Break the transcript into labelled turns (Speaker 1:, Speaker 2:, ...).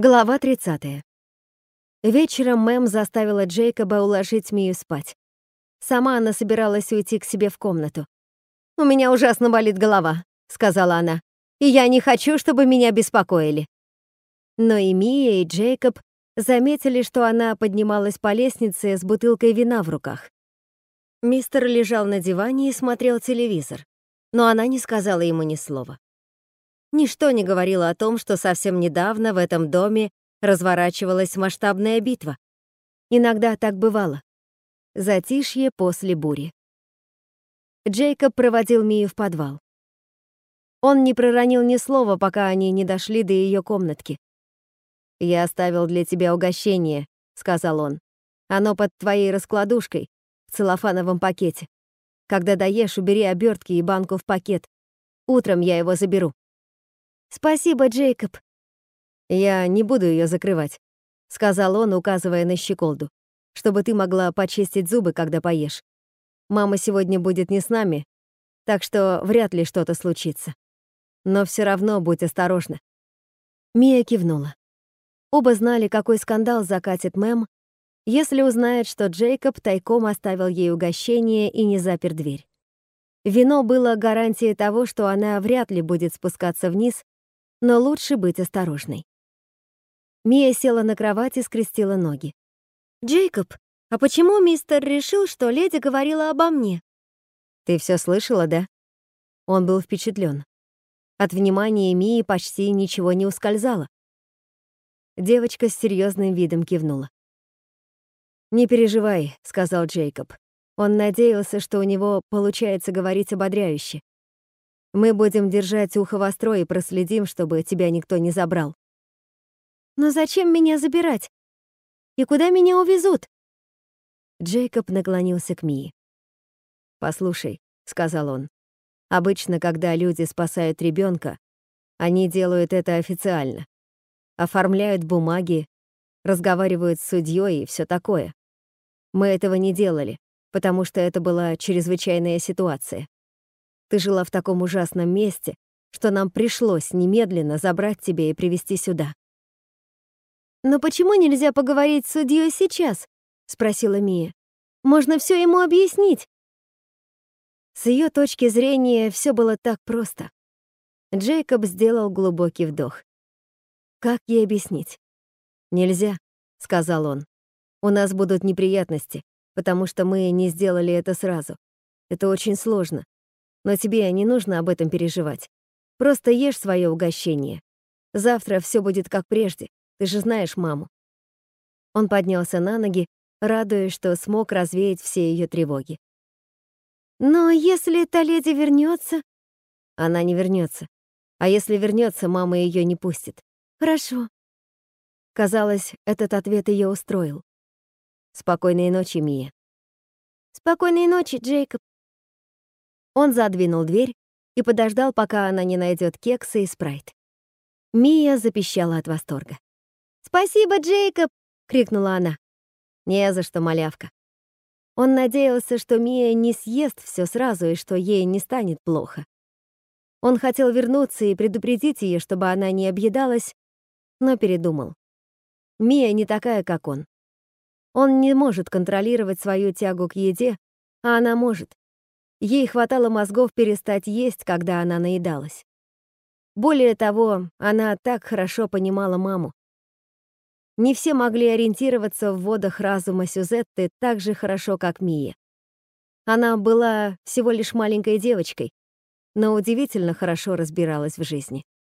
Speaker 1: Глава 30. Вечером мэм заставила Джейкоба уложить Мию спать. Сама она собиралась уйти к себе в комнату. «У меня ужасно болит голова», — сказала она, «и я не хочу, чтобы меня беспокоили». Но и Мия, и Джейкоб заметили, что она поднималась по лестнице с бутылкой вина в руках. Мистер лежал на диване и смотрел телевизор, но она не сказала ему ни слова. Ничто не говорило о том, что совсем недавно в этом доме разворачивалась масштабная битва. Иногда так бывало. Затишье после бури. Джейкоб проводил Мию в подвал. Он не проронил ни слова, пока они не дошли до ее комнатки. «Я оставил для тебя угощение», — сказал он. «Оно под твоей раскладушкой, в целлофановом пакете. Когда доешь, убери обертки и банку в пакет. Утром я его заберу». «Спасибо, Джейкоб». «Я не буду ее закрывать», — сказал он, указывая на щеколду, «чтобы ты могла почистить зубы, когда поешь. Мама сегодня будет не с нами, так что вряд ли что-то случится. Но все равно будь осторожна». Мия кивнула. Оба знали, какой скандал закатит мэм, если узнает, что Джейкоб тайком оставил ей угощение и не запер дверь. Вино было гарантией того, что она вряд ли будет спускаться вниз но лучше быть осторожной. Мия села на кровать и скрестила ноги. «Джейкоб, а почему мистер решил, что леди говорила обо мне?» «Ты все слышала, да?» Он был впечатлен. От внимания Мии почти ничего не ускользало. Девочка с серьезным видом кивнула. «Не переживай», — сказал Джейкоб. Он надеялся, что у него получается говорить ободряюще. Мы будем держать ухо востро и проследим, чтобы тебя никто не забрал. Но зачем меня забирать? И куда меня увезут? Джейкоб наклонился к Мии. «Послушай», — сказал он, — «обычно, когда люди спасают ребенка, они делают это официально. Оформляют бумаги, разговаривают с судьей и все такое. Мы этого не делали, потому что это была чрезвычайная ситуация. Ты жила в таком ужасном месте, что нам пришлось немедленно забрать тебя и привести сюда. «Но почему нельзя поговорить с судьей сейчас?» — спросила Мия. «Можно все ему объяснить». С ее точки зрения все было так просто. Джейкоб сделал глубокий вдох. «Как ей объяснить?» «Нельзя», — сказал он. «У нас будут неприятности, потому что мы не сделали это сразу. Это очень сложно. Но тебе не нужно об этом переживать. Просто ешь свое угощение. Завтра все будет как прежде. Ты же знаешь маму. Он поднялся на ноги, радуясь, что смог развеять все ее тревоги. Но если та леди вернется, она не вернется. А если вернется, мама ее не пустит. Хорошо. Казалось, этот ответ ее устроил. Спокойной ночи, Мия. Спокойной ночи, Джейкоб. Он задвинул дверь и подождал, пока она не найдет кексы и спрайт. Мия запищала от восторга. «Спасибо, Джейкоб!» — крикнула она. «Не за что, малявка». Он надеялся, что Мия не съест все сразу и что ей не станет плохо. Он хотел вернуться и предупредить ее, чтобы она не объедалась, но передумал. Мия не такая, как он. Он не может контролировать свою тягу к еде, а она может. Ей хватало мозгов перестать есть, когда она наедалась. Более того, она так хорошо понимала маму. Не все могли ориентироваться в водах разума Сюзетты так же хорошо, как Мия. Она была всего лишь маленькой девочкой, но удивительно хорошо разбиралась в жизни.